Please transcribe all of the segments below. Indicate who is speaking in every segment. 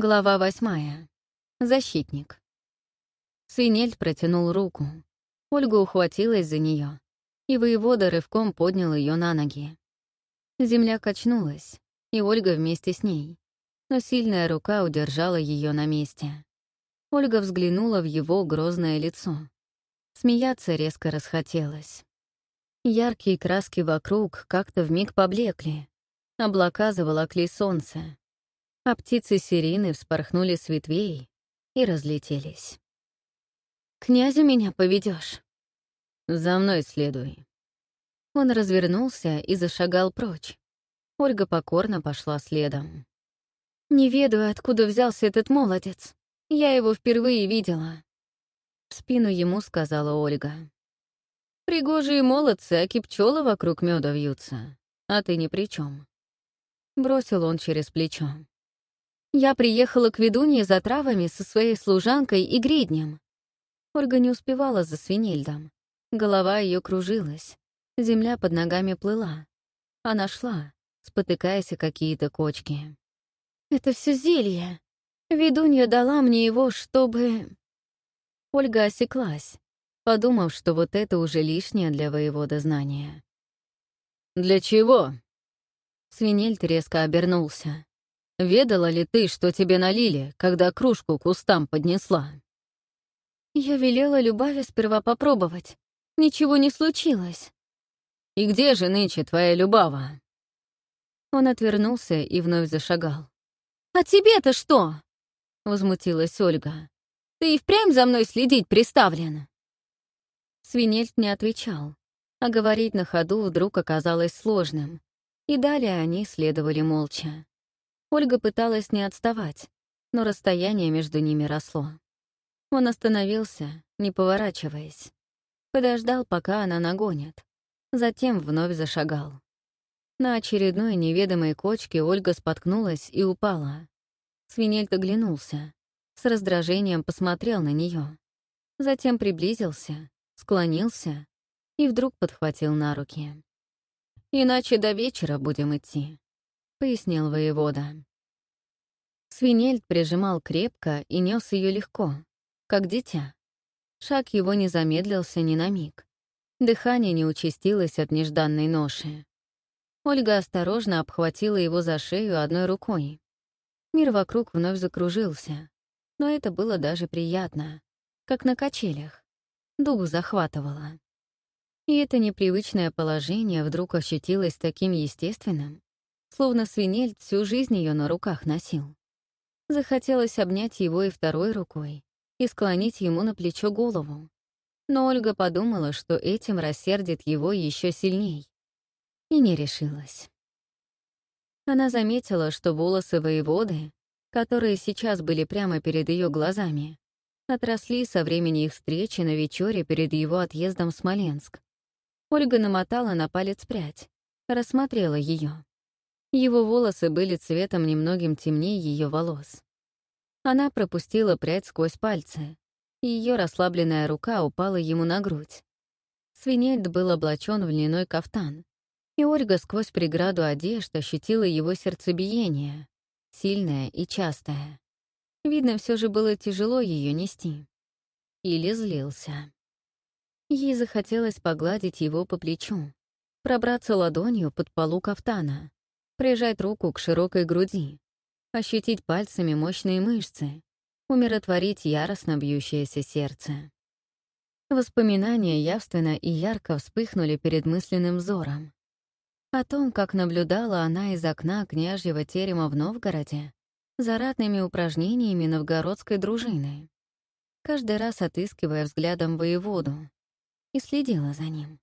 Speaker 1: Глава восьмая. Защитник. Свинельд протянул руку. Ольга ухватилась за нее, и воевода рывком поднял ее на ноги. Земля качнулась, и Ольга вместе с ней, но сильная рука удержала ее на месте. Ольга взглянула в его грозное лицо. Смеяться резко расхотелось. Яркие краски вокруг как-то вмиг поблекли. Облака заволокли солнце, а птицы сирины вспорхнули с ветвей и разлетелись. «Князю меня поведешь. «За мной следуй». Он развернулся и зашагал прочь. Ольга покорно пошла следом. «Не ведаю, откуда взялся этот молодец. Я его впервые видела». В спину ему сказала Ольга. «Пригожие молодцы, а кипчёлы вокруг меда вьются, а ты ни при чем. Бросил он через плечо. Я приехала к ведунье за травами со своей служанкой и гриднем. Ольга не успевала за свинельдом. Голова ее кружилась, земля под ногами плыла. Она шла, спотыкаясь о какие-то кочки. «Это все зелье. Ведунья дала мне его, чтобы...» Ольга осеклась, подумав, что вот это уже лишнее для воевода знания. «Для чего?» Свинельд резко обернулся. Ведала ли ты, что тебе налили, когда кружку к кустам поднесла?» Я велела Любави сперва попробовать. Ничего не случилось. «И где же нынче твоя Любава?» Он отвернулся и вновь зашагал. «А тебе-то что?» — возмутилась Ольга. «Ты и впрямь за мной следить приставлен?» Свинельт не отвечал, а говорить на ходу вдруг оказалось сложным, и далее они следовали молча. Ольга пыталась не отставать, но расстояние между ними росло. Он остановился, не поворачиваясь. Подождал, пока она нагонит. Затем вновь зашагал. На очередной неведомой кочке Ольга споткнулась и упала. Свинельт оглянулся, с раздражением посмотрел на нее, Затем приблизился, склонился и вдруг подхватил на руки. «Иначе до вечера будем идти», — пояснил воевода. Свинельд прижимал крепко и нес ее легко, как дитя. Шаг его не замедлился ни на миг. Дыхание не участилось от нежданной ноши. Ольга осторожно обхватила его за шею одной рукой. Мир вокруг вновь закружился, но это было даже приятно, как на качелях. Дух захватывало. И это непривычное положение вдруг ощутилось таким естественным, словно свинель всю жизнь ее на руках носил. Захотелось обнять его и второй рукой и склонить ему на плечо голову. Но Ольга подумала, что этим рассердит его еще сильней. И не решилась. Она заметила, что волосы воеводы, которые сейчас были прямо перед ее глазами, отросли со времени их встречи на вечере перед его отъездом в Смоленск. Ольга намотала на палец прядь, рассмотрела ее. Его волосы были цветом немногим темнее ее волос. Она пропустила прядь сквозь пальцы, ее расслабленная рука упала ему на грудь. Свинельд был облачен в льняной кафтан, и Ольга сквозь преграду одежд ощутила его сердцебиение, сильное и частое. Видно, все же было тяжело ее нести. Или злился. Ей захотелось погладить его по плечу, пробраться ладонью под полу кафтана, прижать руку к широкой груди, ощутить пальцами мощные мышцы, умиротворить яростно бьющееся сердце. Воспоминания явственно и ярко вспыхнули перед мысленным взором. О том, как наблюдала она из окна княжьего терема в Новгороде за ратными упражнениями новгородской дружины, каждый раз отыскивая взглядом воеводу, и следила за ним,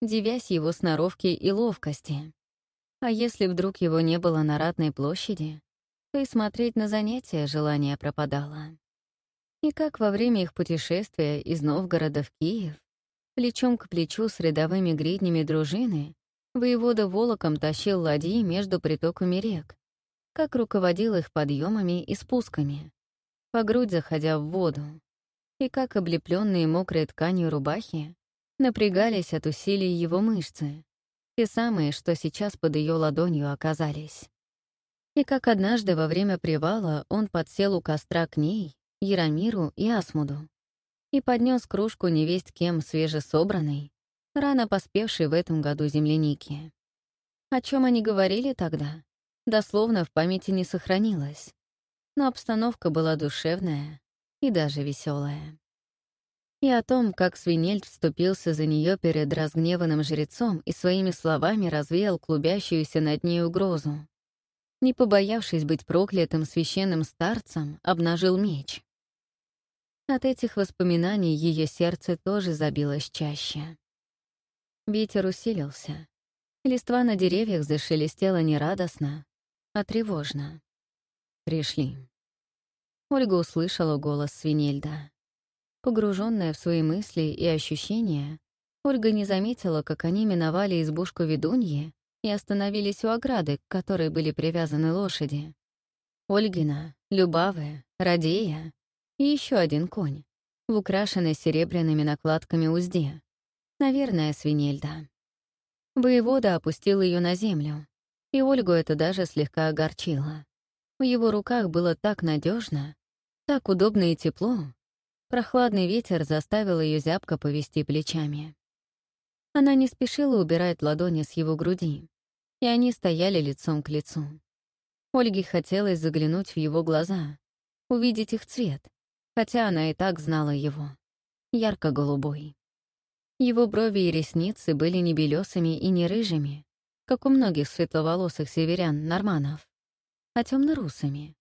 Speaker 1: девясь его сноровке и ловкости, а если вдруг его не было на Ратной площади, то и смотреть на занятия желание пропадало. И как во время их путешествия из Новгорода в Киев, плечом к плечу с рядовыми гриднями дружины, воевода волоком тащил ладьи между притоками рек, как руководил их подъемами и спусками, по грудь заходя в воду, и как облепленные мокрой тканью рубахи напрягались от усилий его мышцы, те самые, что сейчас под ее ладонью оказались. И как однажды во время привала он подсел у костра к ней, Яромиру и Асмуду и поднес кружку невесть кем свежесобранной, рано поспевшей в этом году земляники. О чем они говорили тогда, дословно в памяти не сохранилось, но обстановка была душевная и даже веселая. И о том, как Свинельд вступился за нее перед разгневанным жрецом и своими словами развеял клубящуюся над ней угрозу. Не побоявшись быть проклятым священным старцем, обнажил меч. От этих воспоминаний ее сердце тоже забилось чаще. Ветер усилился. Листва на деревьях зашелестела не радостно, а тревожно. Пришли. Ольга услышала голос Свинельда. Погруженная в свои мысли и ощущения, Ольга не заметила, как они миновали избушку ведуньи и остановились у ограды, к которой были привязаны лошади. Ольгина, Любавы, Радея и еще один конь в украшенной серебряными накладками узде. Наверное, свинельда. Воевода опустил ее на землю, и Ольгу это даже слегка огорчило. В его руках было так надежно, так удобно и тепло. Прохладный ветер заставил ее зябко повести плечами. Она не спешила убирать ладони с его груди, и они стояли лицом к лицу. Ольге хотелось заглянуть в его глаза, увидеть их цвет, хотя она и так знала его. Ярко-голубой. Его брови и ресницы были не белесыми и не рыжими, как у многих светловолосых северян-норманов, а темно-русыми,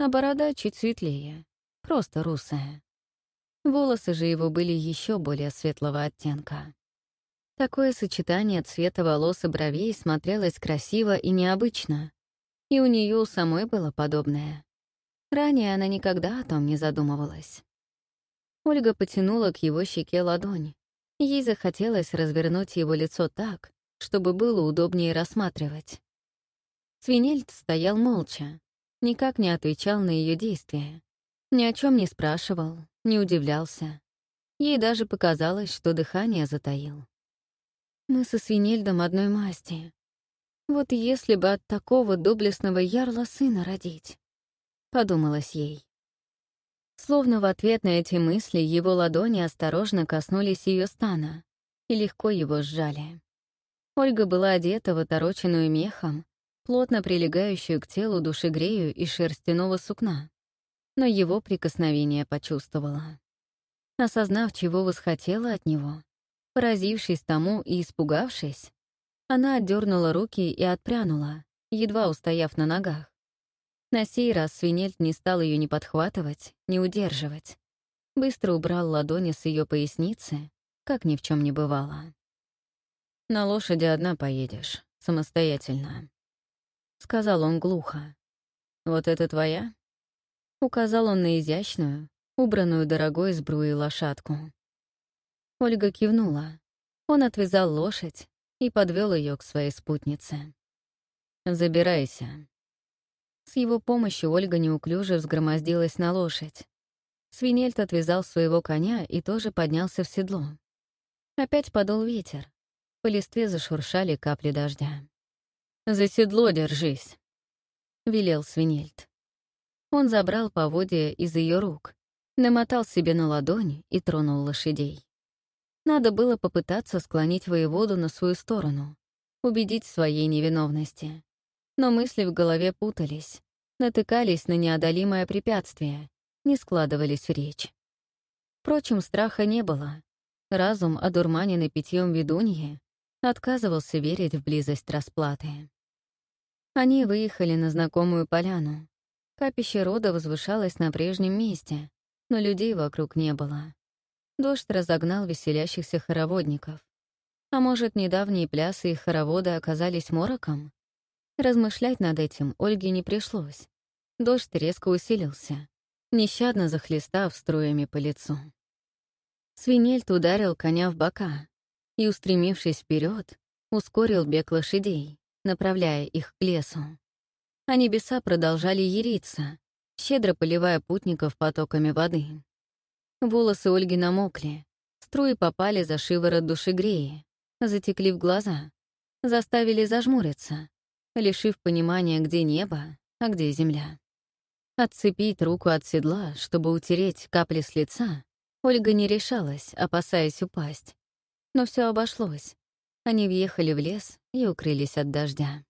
Speaker 1: а борода чуть светлее, просто русая. Волосы же его были еще более светлого оттенка. Такое сочетание цвета волос и бровей смотрелось красиво и необычно, и у нее у самой было подобное. Ранее она никогда о том не задумывалась. Ольга потянула к его щеке ладонь, Ей захотелось развернуть его лицо так, чтобы было удобнее рассматривать. Свинельд стоял молча, никак не отвечал на ее действия, ни о чем не спрашивал, не удивлялся. Ей даже показалось, что дыхание затаил. Мы со Свинельдом одной масти. Вот если бы от такого доблестного ярла сына родить, — подумалось ей. Словно в ответ на эти мысли его ладони осторожно коснулись ее стана и легко его сжали. Ольга была одета в отороченную мехом, плотно прилегающую к телу душегрею и шерстяного сукна, но его прикосновение почувствовала. Осознав, чего восхотела от него, поразившись тому и испугавшись, она отдернула руки и отпрянула, едва устояв на ногах. На сей раз свинельт не стал ее ни подхватывать, ни удерживать. Быстро убрал ладони с ее поясницы, как ни в чем не бывало. «На лошади одна поедешь, самостоятельно», — сказал он глухо. «Вот это твоя?» Указал он на изящную, убранную дорогой сбруей лошадку. Ольга кивнула. Он отвязал лошадь и подвел ее к своей спутнице. «Забирайся», с его помощью Ольга неуклюже взгромоздилась на лошадь. Свинельт отвязал своего коня и тоже поднялся в седло. Опять подул ветер. По листве зашуршали капли дождя. «За седло держись!» — велел Свинельт. Он забрал поводья из ее рук, намотал себе на ладонь и тронул лошадей. Надо было попытаться склонить воеводу на свою сторону, убедить в своей невиновности но мысли в голове путались, натыкались на неодолимое препятствие, не складывались в речь. Впрочем, страха не было. Разум, одурманенный питьем ведуньи, отказывался верить в близость расплаты. Они выехали на знакомую поляну. Капище рода возвышалось на прежнем месте, но людей вокруг не было. Дождь разогнал веселящихся хороводников. А может, недавние плясы и хороводы оказались мороком? Размышлять над этим Ольге не пришлось. Дождь резко усилился, нещадно захлестав струями по лицу. Свинельт ударил коня в бока и, устремившись вперед, ускорил бег лошадей, направляя их к лесу. А небеса продолжали яриться, щедро поливая путников потоками воды. Волосы Ольги намокли, струи попали за шиворот душегреи, затекли в глаза, заставили зажмуриться, лишив понимания, где небо, а где земля. Отцепить руку от седла, чтобы утереть капли с лица, Ольга не решалась, опасаясь упасть. Но все обошлось. Они въехали в лес и укрылись от дождя.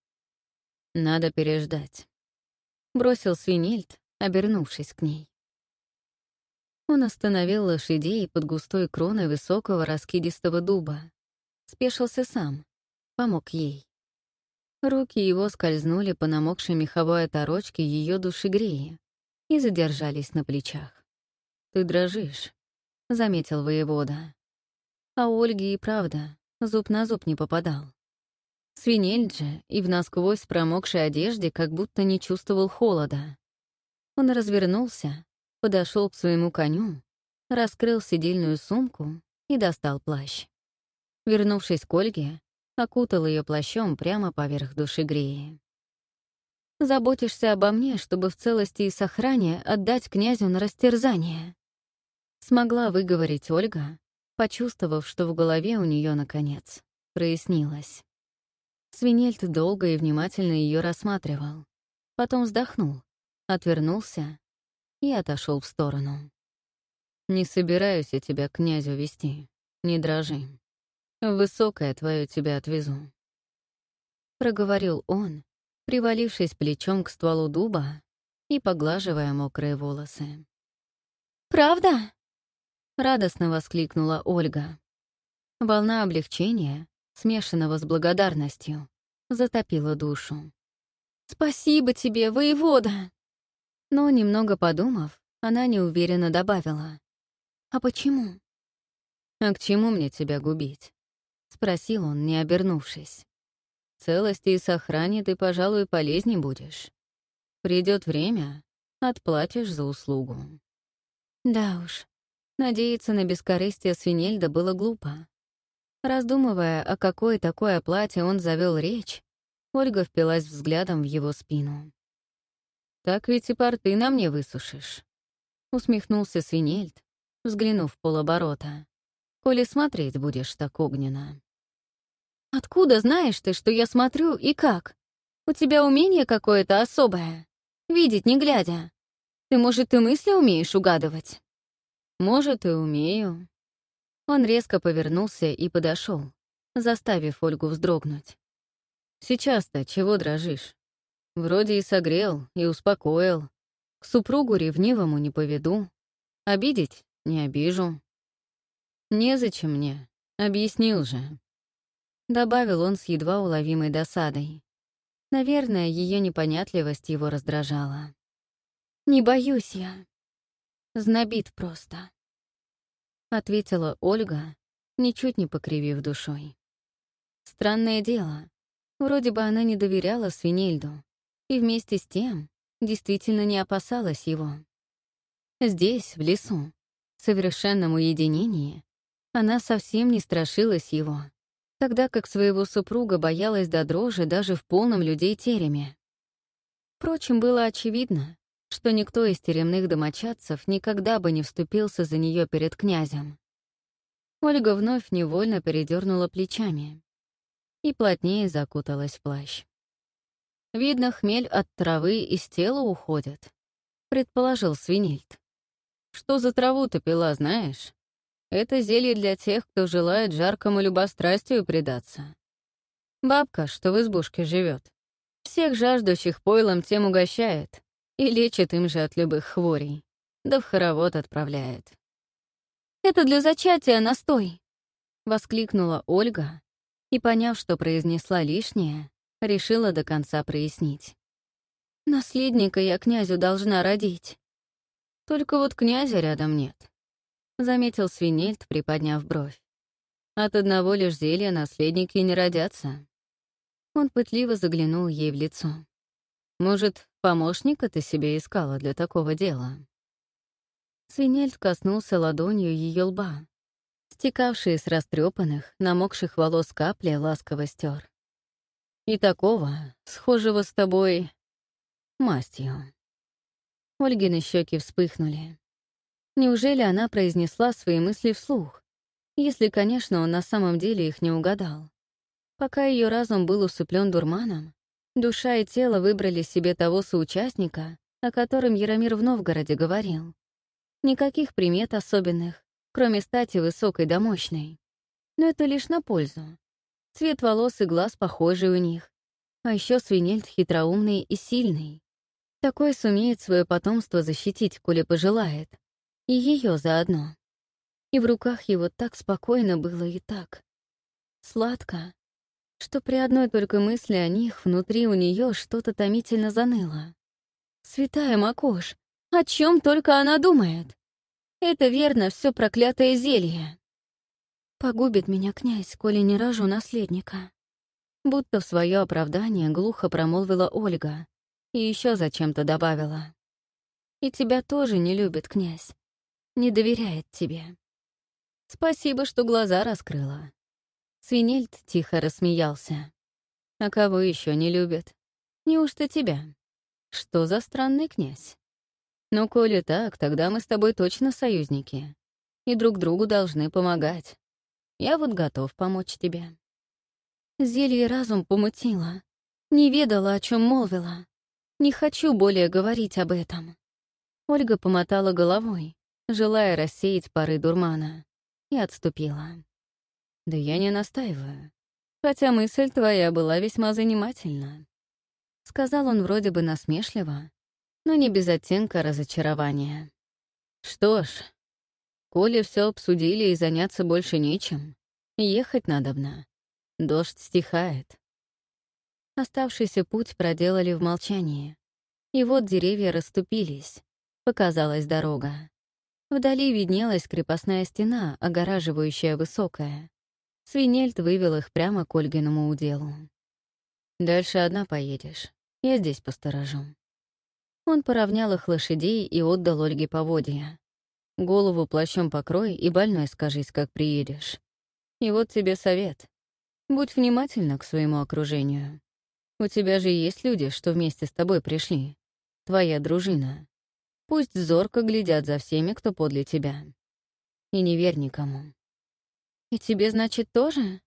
Speaker 1: «Надо переждать», — бросил свинельд, обернувшись к ней. Он остановил лошадей под густой кроной высокого раскидистого дуба. Спешился сам, помог ей. Руки его скользнули по намокшей меховой оторочке ее душегреи и задержались на плечах. «Ты дрожишь», — заметил воевода. А Ольге и правда зуб на зуб не попадал. Свинель же и в насквозь промокшей одежде как будто не чувствовал холода. Он развернулся, подошел к своему коню, раскрыл сидельную сумку и достал плащ. Вернувшись к Ольге, окутал ее плащом прямо поверх души греи. «Заботишься обо мне, чтобы в целости и сохране отдать князю на растерзание», смогла выговорить Ольга, почувствовав, что в голове у нее наконец прояснилось. Свинельт долго и внимательно ее рассматривал, потом вздохнул, отвернулся и отошел в сторону. «Не собираюсь я тебя к князю вести, не дрожи. Высокое твое тебя отвезу», — проговорил он, привалившись плечом к стволу дуба и поглаживая мокрые волосы.
Speaker 2: «Правда?»
Speaker 1: — радостно воскликнула Ольга. Волна облегчения, смешанного с благодарностью, затопила душу.
Speaker 2: «Спасибо тебе, воевода!»
Speaker 1: Но, немного подумав, она неуверенно добавила. «А почему?» «А к чему мне тебя губить?» — спросил он, не обернувшись. «Целости и сохране ты, пожалуй, полезней будешь. Придет время, отплатишь за услугу». Да уж, Надеяться на бескорыстие Свинельда было глупо. Раздумывая, о какой такой оплате он завел речь, Ольга впилась взглядом в его спину. «Так ведь и порты на мне высушишь», — усмехнулся Свинельд, взглянув полоборота. «Коли смотреть будешь так огненно».
Speaker 2: «Откуда знаешь ты, что я смотрю и как? У тебя умение какое-то особое. Видеть не глядя. Ты, может, и мысли умеешь угадывать?»
Speaker 1: Может, и умею. Он резко повернулся и подошел, заставив Ольгу вздрогнуть. Сейчас-то чего дрожишь? Вроде и согрел, и успокоил. К супругу ревнивому не поведу. Обидеть — не обижу. Незачем мне, объяснил же. Добавил он с едва уловимой досадой. Наверное, ее непонятливость его раздражала.
Speaker 2: «Не боюсь я», Знобит просто.
Speaker 1: Ответила Ольга, ничуть не покривив душой. Странное дело. Вроде бы она не доверяла Свинельду и вместе с тем действительно не опасалась его. Здесь, в лесу, в совершенном уединении, она совсем не страшилась его, тогда как своего супруга боялась до дрожи даже в полном людей тереме. Впрочем, было очевидно, что никто из теремных домочадцев никогда бы не вступился за нее перед князем. Ольга вновь невольно передернула плечами и плотнее закуталась в плащ. «Видно, хмель от травы из тела уходит», — предположил Свинильд. «Что за траву ты пила, знаешь? Это зелье для тех, кто желает жаркому любострастию предаться. Бабка, что в избушке живет, всех жаждущих пойлом тем угощает, и лечит им же от любых хворей, да в хоровод отправляет.
Speaker 2: «Это для зачатия настой!»
Speaker 1: — воскликнула Ольга и, поняв, что произнесла лишнее, решила до конца прояснить.
Speaker 2: «Наследника я князю должна родить».
Speaker 1: «Только вот князя рядом нет», — заметил Свинельд, приподняв бровь. «От одного лишь зелья наследники не родятся». Он пытливо заглянул ей в лицо. «Может, Помощника ты себе искала для такого дела. Свинельд коснулся ладонью ее лба. Стекавшие с растрепанных, намокших волос капли ласково стер. И такого, схожего с тобой, мастью. Ольгины щеки вспыхнули. Неужели она произнесла свои мысли вслух, если, конечно, он на самом деле их не угадал? Пока ее разум был усыплен дурманом, Душа и тело выбрали себе того соучастника, о котором Яромир в Новгороде говорил. Никаких примет особенных, кроме стати высокой да мощной. Но это лишь на пользу. Цвет волос и глаз похожий у них. А еще свинельт хитроумный и сильный. Такой сумеет свое потомство защитить, коли пожелает. И ее заодно. И в руках его так спокойно было и так. Сладко, что при одной только мысли о них внутри у нее что-то томительно заныло. Святая Макош, о чем только она думает? Это верно, все проклятое зелье. Погубит меня князь, коли не рожу наследника. Будто в свое оправдание глухо промолвила Ольга и еще зачем-то добавила. И тебя тоже не любит князь. Не доверяет тебе. Спасибо, что глаза раскрыла. Свинельд тихо рассмеялся. «А кого еще не любят? Неужто тебя? Что за странный князь? Ну, коли так, тогда мы с тобой точно союзники. И друг другу должны помогать. Я вот готов помочь тебе». Зелье разум помутило. Не ведала, о чем молвила. Не хочу более говорить об этом. Ольга помотала головой, желая рассеять пары дурмана, и отступила. Да я не настаиваю. Хотя мысль твоя была весьма занимательна. Сказал он вроде бы насмешливо, но не без оттенка разочарования. Что ж, коли все обсудили и заняться больше нечем, ехать надобно. Дождь стихает. Оставшийся путь проделали в молчании. И вот деревья расступились. Показалась дорога. Вдали виднелась крепостная стена, огораживающая высокая. Свинельд вывел их прямо к Ольгиному уделу. «Дальше одна поедешь. Я здесь посторожу». Он поравнял их лошадей и отдал Ольге поводья. «Голову плащом покрой и больной скажись, как приедешь. И вот тебе совет. Будь внимательна к своему окружению. У тебя же есть люди, что вместе с тобой пришли. Твоя дружина. Пусть зорко глядят за всеми, кто подле тебя. И не верь никому. «И тебе, значит, тоже?»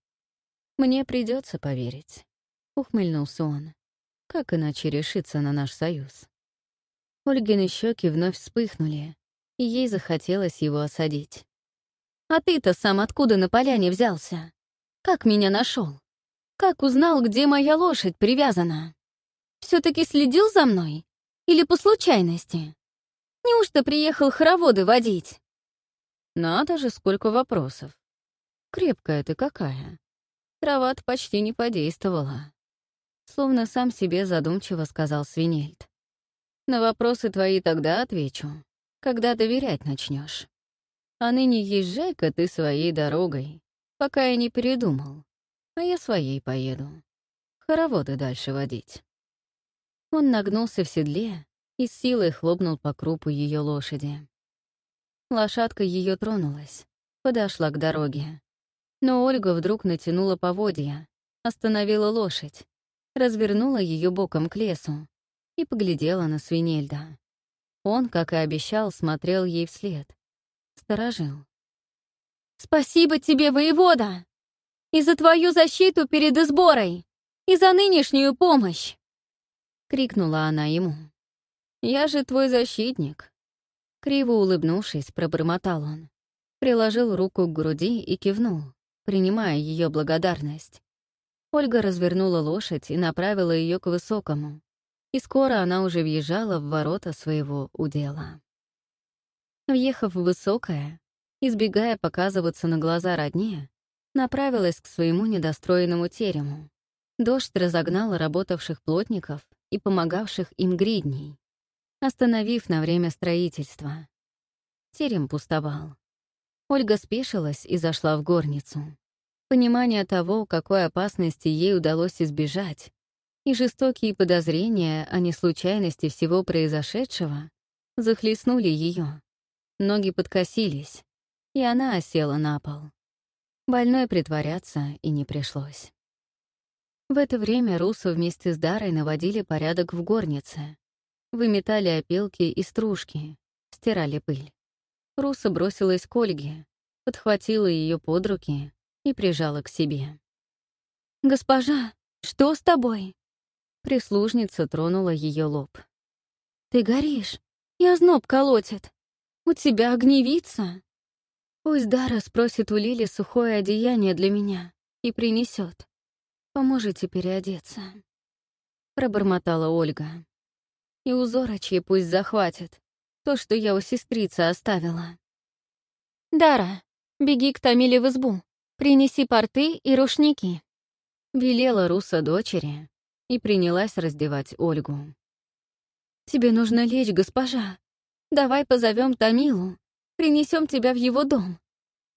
Speaker 1: «Мне придется поверить», — ухмыльнулся он. «Как иначе решиться на наш союз?» Ольгины щеки вновь вспыхнули, и ей захотелось его осадить. «А ты-то сам откуда на поляне взялся? Как меня нашел? Как узнал, где моя лошадь привязана? все таки следил за мной? Или по случайности? Неужто приехал хороводы водить?» «Надо же, сколько вопросов!» Крепкая ты какая. трава почти не подействовала. Словно сам себе задумчиво сказал Свинельд. На вопросы твои тогда отвечу, когда доверять начнешь. А ныне езжай-ка ты своей дорогой, пока я не передумал, а я своей поеду. Хороводы дальше водить. Он нагнулся в седле и с силой хлопнул по крупу ее лошади. Лошадка ее тронулась, подошла к дороге. Но Ольга вдруг натянула поводья, остановила лошадь, развернула ее боком к лесу и поглядела на свинельда. Он, как и обещал, смотрел ей вслед. Сторожил. «Спасибо тебе, воевода! И за твою защиту перед изборой! И за нынешнюю помощь!» Крикнула она ему. «Я же твой защитник!» Криво улыбнувшись, пробормотал он. Приложил руку к груди и кивнул принимая ее благодарность. Ольга развернула лошадь и направила ее к высокому, и скоро она уже въезжала в ворота своего удела. Въехав в высокое, избегая показываться на глаза родне, направилась к своему недостроенному терему. Дождь разогнал работавших плотников и помогавших им гридней, остановив на время строительства. Терем пустовал. Ольга спешилась и зашла в горницу. Понимание того, какой опасности ей удалось избежать, и жестокие подозрения о неслучайности всего произошедшего захлестнули ее. Ноги подкосились, и она осела на пол. Больной притворяться и не пришлось. В это время Русу вместе с Дарой наводили порядок в горнице. Выметали опилки и стружки, стирали пыль. Руса бросилась к Ольге, подхватила ее под руки и прижала к себе. «Госпожа, что с тобой?» Прислужница тронула ее лоб.
Speaker 2: «Ты горишь, и озноб колотит. У тебя огневица. Пусть Дара спросит у Лили сухое одеяние для меня и принесет. Поможете переодеться». Пробормотала Ольга. «И узорочьи пусть захватит. То, что я у сестрицы оставила». «Дара, беги к Тамиле в избу. Принеси порты и рушники», — велела Руса дочери и принялась раздевать Ольгу. «Тебе нужно лечь, госпожа. Давай позовем Тамилу, принесем тебя в его дом,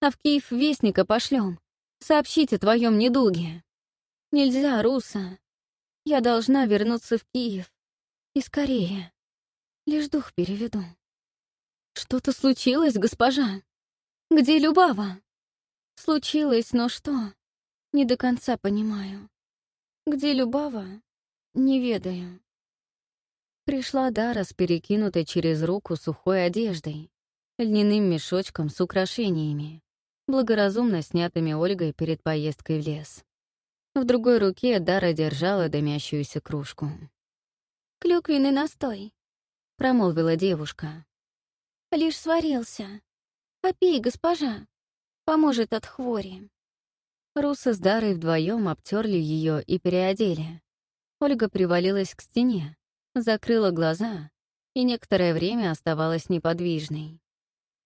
Speaker 2: а в Киев вестника пошлем, сообщить о твоем недуге. Нельзя, Руса. Я должна вернуться в Киев. И скорее. Лишь дух переведу». «Что-то случилось, госпожа? Где Любава?» Случилось, но что? Не до конца понимаю. Где Любава? Не ведаю. Пришла Дара с перекинутой через руку сухой одеждой, льняным мешочком с украшениями, благоразумно снятыми Ольгой перед поездкой в лес. В другой руке Дара держала дымящуюся кружку. «Клюквенный настой», — промолвила девушка. «Лишь сварился. Попей, госпожа поможет от хвори. Руса с Дарой вдвоем обтерли ее и переодели. Ольга привалилась к стене, закрыла глаза и некоторое время оставалась неподвижной.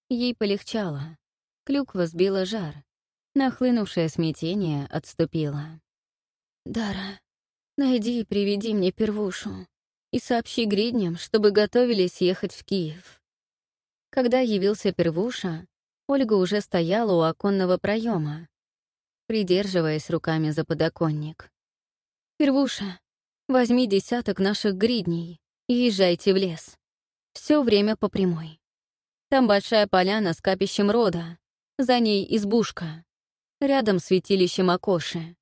Speaker 2: Ей полегчало. Клюква сбила жар. Нахлынувшее смятение отступило. «Дара, найди и приведи мне первушу и сообщи гридням, чтобы готовились ехать в Киев». Когда явился первуша, Ольга уже стояла у оконного проема, придерживаясь руками за подоконник. «Первуша, возьми десяток наших гридней и езжайте в лес. Все время по прямой. Там большая поляна с капищем рода, за ней избушка, рядом святилище Макоши.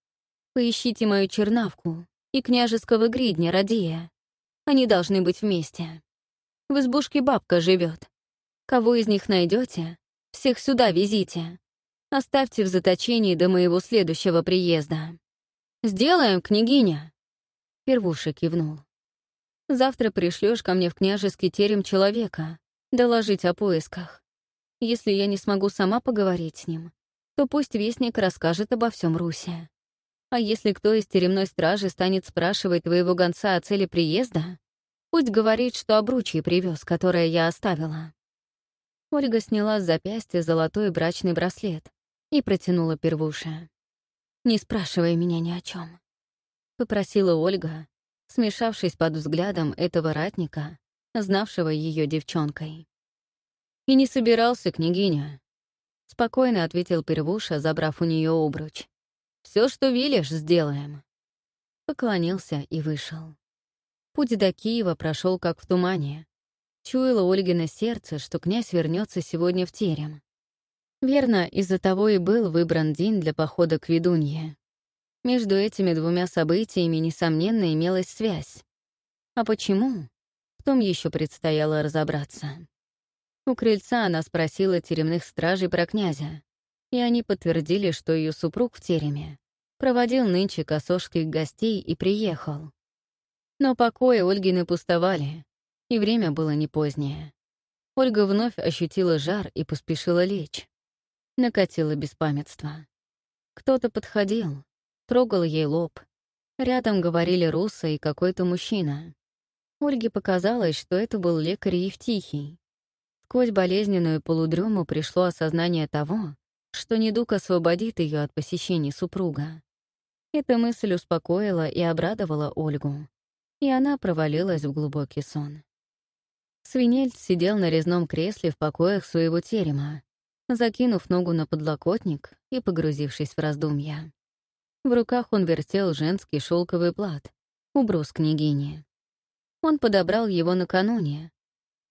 Speaker 2: Поищите мою чернавку и княжеского гридня Радия. Они должны быть вместе. В избушке бабка живет. Кого из них найдете, всех сюда везите. Оставьте в заточении до моего следующего приезда. Сделаем, княгиня!» Первуша кивнул. «Завтра пришлешь ко мне в княжеский терем человека, доложить о поисках. Если я не смогу сама поговорить с ним, то пусть вестник расскажет обо всем Русе. А если кто из теремной стражи станет спрашивать твоего гонца о цели приезда, пусть говорит, что обручье привез, которое я оставила. Ольга сняла с запястья золотой брачный браслет и протянула первуше. «Не спрашивай меня ни о чем, попросила Ольга, смешавшись под взглядом этого ратника, знавшего ее девчонкой. «И не собирался, княгиня», — спокойно ответил первуша, забрав у нее обруч. Все, что велишь, сделаем». Поклонился и вышел. Путь до Киева прошел как в тумане, Чуяло Ольгино сердце, что князь вернется сегодня в терем. Верно, из-за того и был выбран день для похода к ведунье. Между этими двумя событиями, несомненно, имелась связь. А почему? В том еще предстояло разобраться. У крыльца она спросила теремных стражей про князя, и они подтвердили, что ее супруг в тереме проводил нынче косожских гостей и приехал. Но покои Ольгины пустовали, и время было не позднее. Ольга вновь ощутила жар и поспешила лечь. Накатило беспамятство. Кто-то подходил, трогал ей лоб. Рядом говорили Руса и какой-то мужчина. Ольге показалось, что это был лекарь Евтихий. Сквозь болезненную полудрему пришло осознание того, что недуг освободит ее от посещений супруга. Эта мысль успокоила и обрадовала Ольгу, и она провалилась в глубокий сон. Свинельд сидел на резном кресле в покоях своего терема, закинув ногу на подлокотник и погрузившись в раздумья. В руках он вертел женский шелковый плат, убрус княгини. Он подобрал его накануне,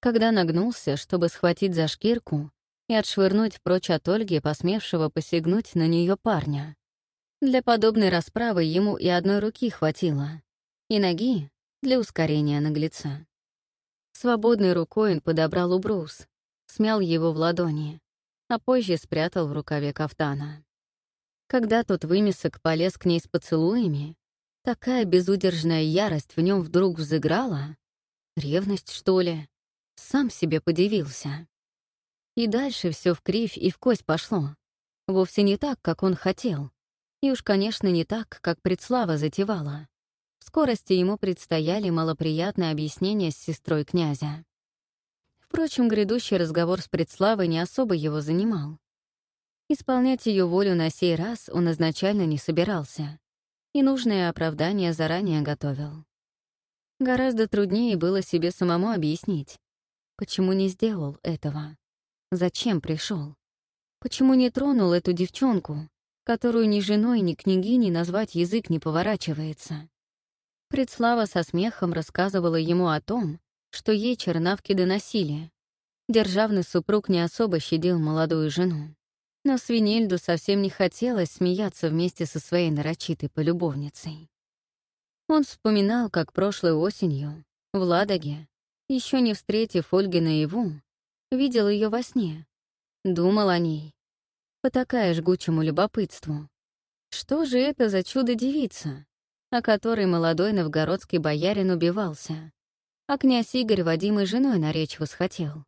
Speaker 2: когда нагнулся, чтобы схватить за шкирку и отшвырнуть прочь от Ольги, посмевшего посягнуть на нее парня. Для подобной расправы ему и одной руки хватило, и ноги — для ускорения наглеца. Свободной рукой он подобрал убрус, смял его в ладони, а позже спрятал в рукаве кафтана. Когда тот вымесок полез к ней с поцелуями,
Speaker 1: Такая безудержная ярость в нем вдруг взыграла. Ревность, что ли? Сам себе подивился. И дальше все в кривь и в кость пошло. Вовсе не так, как он хотел. И уж, конечно, не так, как предслава затевала. В скорости ему предстояли малоприятные объяснения с сестрой князя. Впрочем, грядущий разговор с предславой не особо его занимал. Исполнять ее волю на сей раз он изначально не собирался, и нужное оправдание заранее готовил. Гораздо труднее было себе самому объяснить, почему не сделал этого, зачем пришел, почему не тронул эту девчонку, которую ни женой, ни княгиней назвать язык не поворачивается. Предслава со смехом рассказывала ему о том, что ей чернавки доносили. Державный супруг не особо щадил молодую жену. Но Свинельду совсем не хотелось смеяться вместе со своей нарочитой полюбовницей. Он вспоминал, как прошлой осенью, в Ладоге, еще не встретив Ольги наяву, видел ее во сне, думал о ней, потакая жгучему любопытству. Что же это за чудо-девица, о которой молодой новгородский боярин убивался, а князь Игорь Вадимой женой на речь восхотел.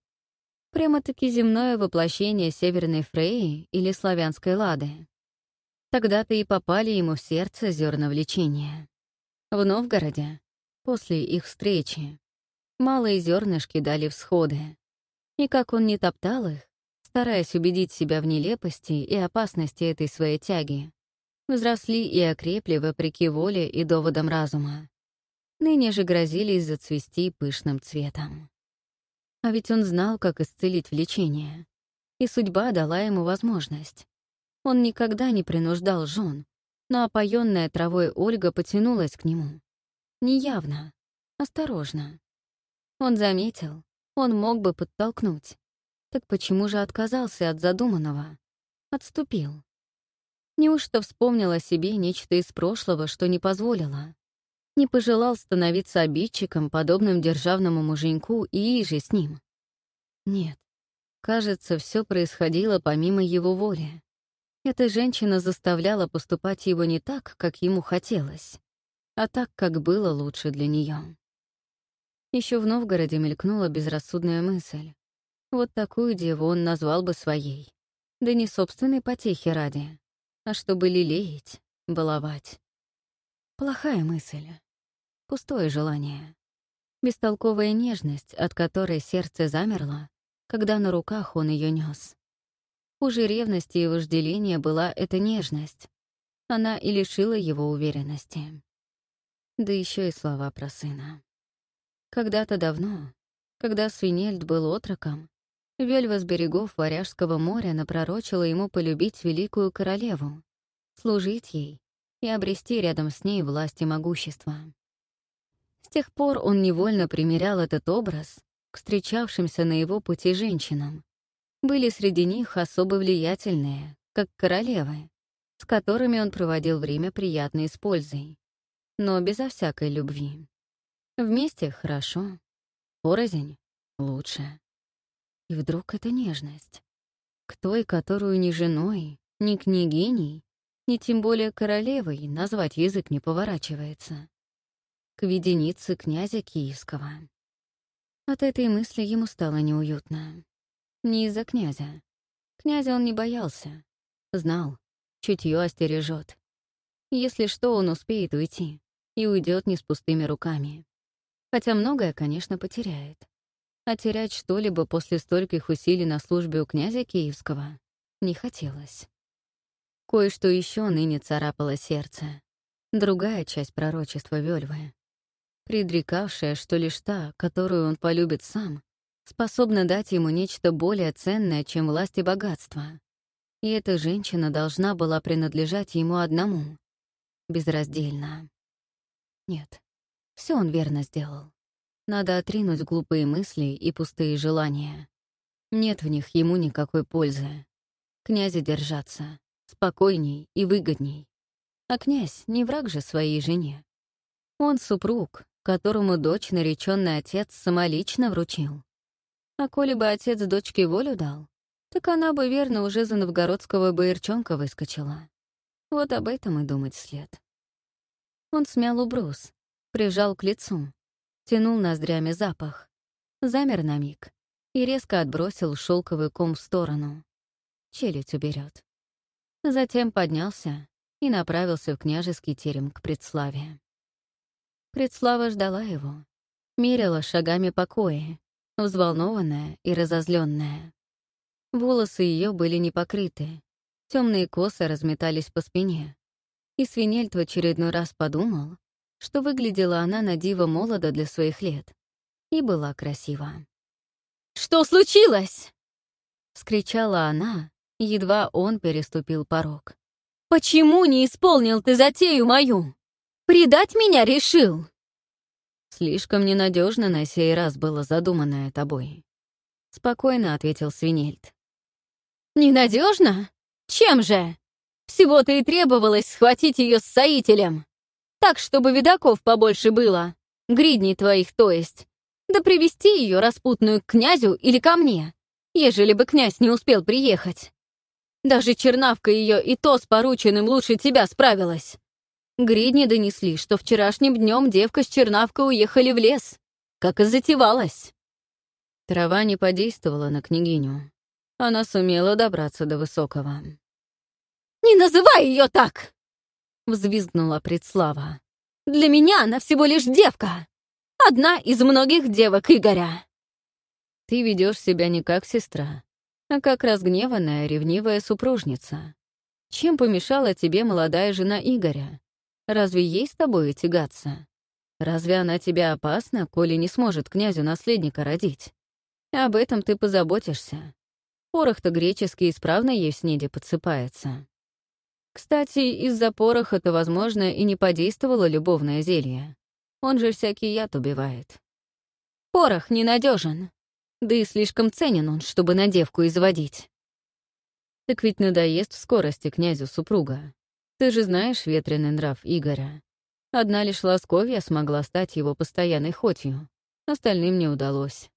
Speaker 1: Прямо-таки земное воплощение Северной Фреи или славянской Лады. Тогда-то и попали ему в сердце зерна влечения. В Новгороде, после их встречи, малые зернышки дали всходы. И как он не топтал их, стараясь убедить себя в нелепости и опасности этой своей тяги, взросли и окрепли вопреки воле и доводам разума ныне же грозились зацвести пышным цветом. А ведь он знал, как исцелить влечение, и судьба дала ему возможность. Он никогда не принуждал жен, но опоенная травой Ольга потянулась к нему. Неявно, осторожно. Он заметил, он мог бы подтолкнуть. Так почему же отказался от задуманного? Отступил. Неужто вспомнил о себе нечто из прошлого, что не позволило? не пожелал становиться обидчиком, подобным державному муженьку и иже с ним. Нет, кажется, все происходило помимо его воли. Эта женщина заставляла поступать его не так, как ему хотелось, а так, как было лучше для нее. Еще в Новгороде мелькнула безрассудная мысль. Вот такую деву он назвал бы своей. Да не собственной потехи ради, а чтобы лелеять, баловать. Плохая мысль. Пустое желание. Бестолковая нежность, от которой сердце замерло, когда на руках он ее нес. Хуже ревности и вожделения была эта нежность. Она и лишила его уверенности. Да еще и слова про сына. Когда-то давно, когда Свинельд был отроком, Вельва с берегов Варяжского моря напророчила ему полюбить великую королеву, служить ей и обрести рядом с ней власть и могущество. С тех пор он невольно примерял этот образ к встречавшимся на его пути женщинам. Были среди них особо влиятельные, как королевы, с которыми он проводил время приятно с пользой, но безо всякой любви. Вместе — хорошо, порознь — лучше. И вдруг эта нежность. К той, которую ни женой, ни княгиней, ни тем более королевой назвать язык не поворачивается к веденице князя Киевского. От этой мысли ему стало неуютно. Не из-за князя. Князя он не боялся. Знал, чутье остережет. Если что, он успеет уйти и уйдет не с пустыми руками. Хотя многое, конечно, потеряет. А терять что-либо после стольких усилий на службе у князя Киевского не хотелось. Кое-что еще ныне царапало сердце. Другая часть пророчества Вельвы предрекавшая, что лишь та, которую он полюбит сам, способна дать ему нечто более ценное, чем власть и богатство. И эта женщина должна была принадлежать ему одному, безраздельно. Нет, все он верно сделал. Надо отринуть глупые мысли и пустые желания. Нет в них ему никакой пользы. Князя держаться, спокойней и выгодней. А князь не враг же своей жене. Он супруг, которому дочь нареченный отец самолично вручил. А коли бы отец дочке волю дал, так она бы верно уже за новгородского боярчонка выскочила. Вот об этом и думать след. Он смял убрус, прижал к лицу, тянул ноздрями запах, замер на миг и резко отбросил шелковый ком в сторону. Челюсть уберет. Затем поднялся и направился в княжеский терем к предславе. Предслава ждала его, мерила шагами покоя, взволнованная и разозленная. Волосы ее были не покрыты, темные косы разметались по спине. И Свинельт в очередной раз подумал, что выглядела она на диво молодо для своих лет и была красива. «Что случилось?» — скричала она, едва он переступил порог. «Почему не исполнил ты затею мою? Предать меня решил?» «Слишком ненадежно на сей раз было задуманное тобой», — спокойно ответил Свинельд. «Ненадежно? Чем же? Всего-то и требовалось схватить ее с соителем. Так, чтобы видаков побольше было. Гридней твоих, то есть. Да привести ее распутную к князю или ко мне, ежели бы князь не успел приехать. Даже чернавка ее и то с порученным лучше тебя справилась. Гридни донесли, что вчерашним днем девка с чернавкой уехали в лес, как и затевалась. Трава не подействовала на княгиню. Она сумела добраться до высокого. «Не называй ее так!» — взвизгнула предслава. «Для меня она всего лишь девка! Одна из многих девок Игоря!» «Ты ведешь себя не как сестра, а как разгневанная, ревнивая супружница. Чем помешала тебе молодая жена Игоря? Разве ей с тобой тягаться? Разве она тебе опасна, коли не сможет князю наследника родить? Об этом ты позаботишься. Порох-то греческий исправно ей в снеде подсыпается. Кстати, из-за пороха-то, возможно, и не подействовало любовное зелье. Он же всякий яд убивает. Порох ненадежен, да и слишком ценен он, чтобы на девку изводить. Так ведь надоест в скорости князю супруга. Ты же знаешь ветреный нрав Игоря. Одна лишь Ласковья смогла стать его постоянной хотью, остальным не удалось.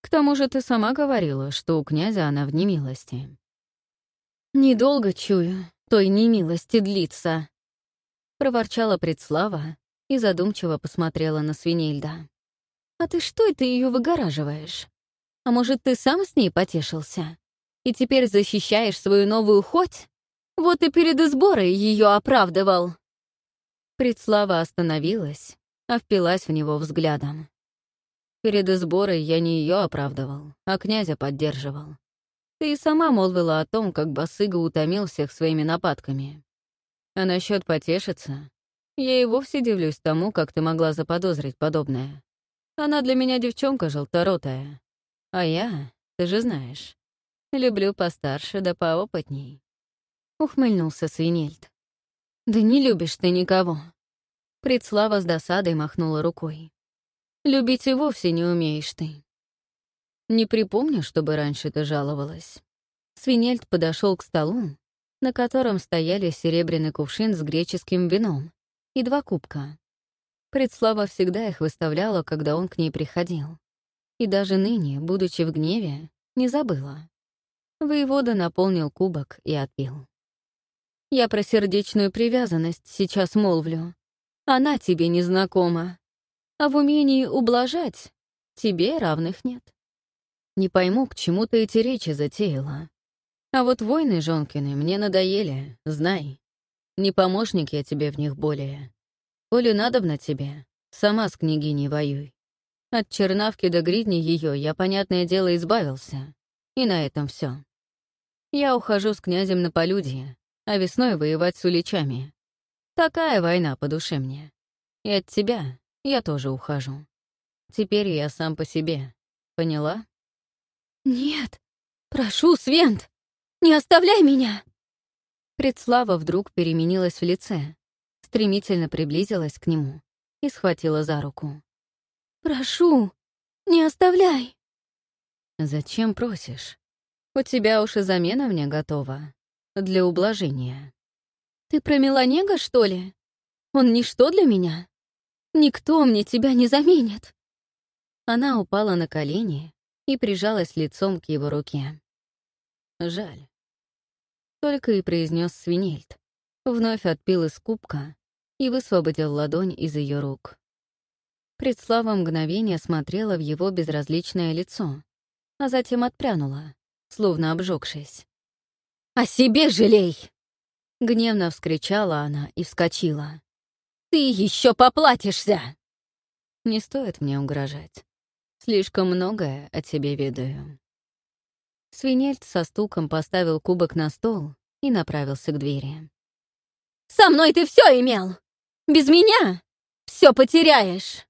Speaker 1: К тому же ты сама говорила, что у князя она в немилости. «Недолго чую, той немилости длится», — проворчала предслава и задумчиво посмотрела на Свинельда. «А ты что это ее выгораживаешь? А может, ты сам с ней потешился? И теперь защищаешь свою новую хоть? Вот и перед изборой ее оправдывал». Предслава остановилась, а впилась в него взглядом. Перед сборой я не ее оправдывал, а князя поддерживал. Ты и сама молвила о том, как Басыга утомил всех своими нападками. А насчет потешиться, я и вовсе дивлюсь тому, как ты могла заподозрить подобное. Она для меня девчонка желторотая. А я, ты же знаешь, люблю постарше да поопытней. Ухмыльнулся Свинельд. Да не любишь ты никого. Предслава с досадой махнула рукой. Любить и вовсе не умеешь ты. Не припомню, чтобы раньше ты жаловалась. Свинельд подошел к столу, на котором стояли серебряный кувшин с греческим вином и два кубка. Предслава всегда их выставляла, когда он к ней приходил. И даже ныне, будучи в гневе, не забыла. Воевода наполнил кубок и отпил. «Я про сердечную привязанность сейчас молвлю. Она тебе не знакома а в умении ублажать тебе равных нет. Не пойму, к чему ты эти речи затеяла. А вот войны Жонкины мне надоели, знай. Не помощник я тебе в них более. Коли надобно тебе, сама с княгиней воюй. От чернавки до гридни ее я, понятное дело, избавился. И на этом все. Я ухожу с князем на полюдье, а весной воевать с уличами. Такая война по душе мне. И от тебя, я тоже ухожу. Теперь я сам по себе. Поняла? Нет. Прошу, Свент, не оставляй меня. Предслава вдруг переменилась в лице, стремительно приблизилась к нему и схватила за руку. «Прошу, не оставляй!» «Зачем просишь? У тебя уж и замена мне готова. Для ублажения». «Ты про Меланега, что ли? Он ничто для меня?» Никто мне тебя не заменит!» Она упала на колени и прижалась лицом к его руке. «Жаль». Только и произнес Свинельд. Вновь отпил из кубка и высвободил ладонь из ее рук. Предслава мгновение смотрела в его безразличное лицо, а затем отпрянула, словно обжегшись.
Speaker 2: «О себе жалей!»
Speaker 1: Гневно вскричала она и вскочила.
Speaker 2: «Ты еще поплатишься!»
Speaker 1: «Не стоит мне угрожать. Слишком многое о тебе ведаю». Свинельд со стуком поставил кубок на стол и направился к двери.
Speaker 2: «Со мной ты все имел! Без меня все потеряешь!»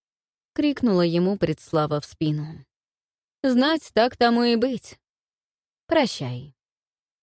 Speaker 1: — крикнула ему предслава в спину. «Знать так тому и быть. Прощай».